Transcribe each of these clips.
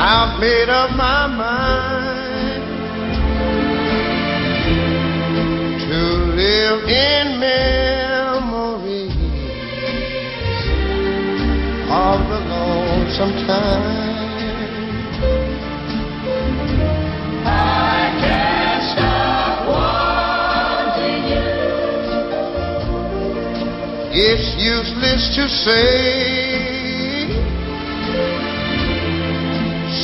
I've made up my mind to live in memories of the lonesome time. I can't stop wanting you. It's useless to say.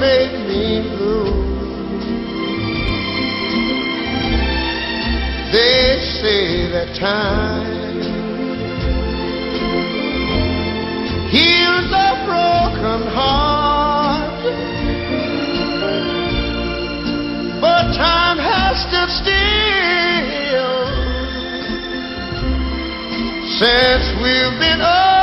Make me blue. They say that time heals a broken heart, but time has stood still since we've been apart.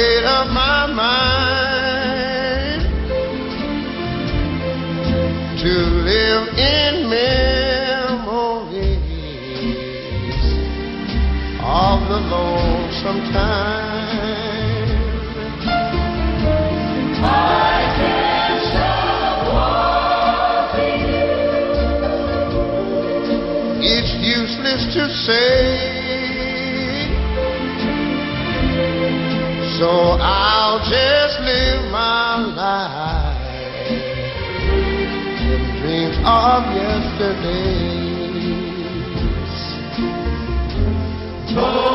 Made up my mind to live in memories of the lonesome time. I can't stop wanting you. It's useless to say. So I'll just live my life in dreams of yesterdays. Those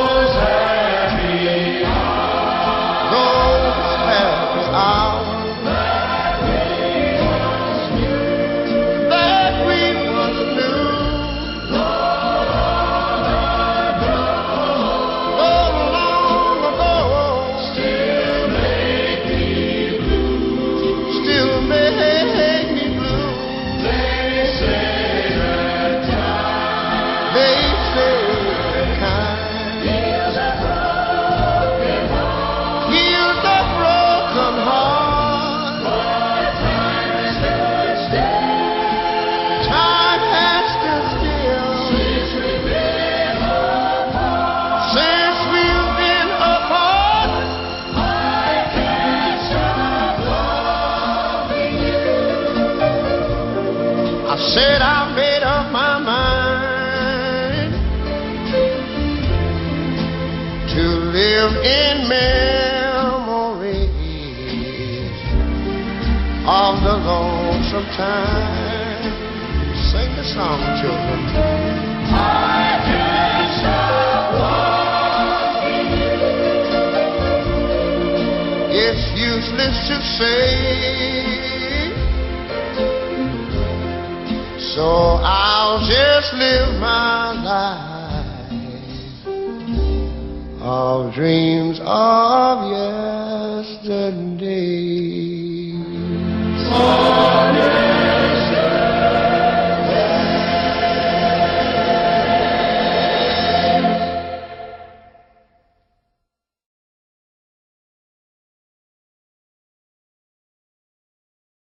said I made up my mind to live in memories of the lonesome time. Sing the song, children. I can't stop you. It's useless to say. So I'll just live my life of dreams of yesterday.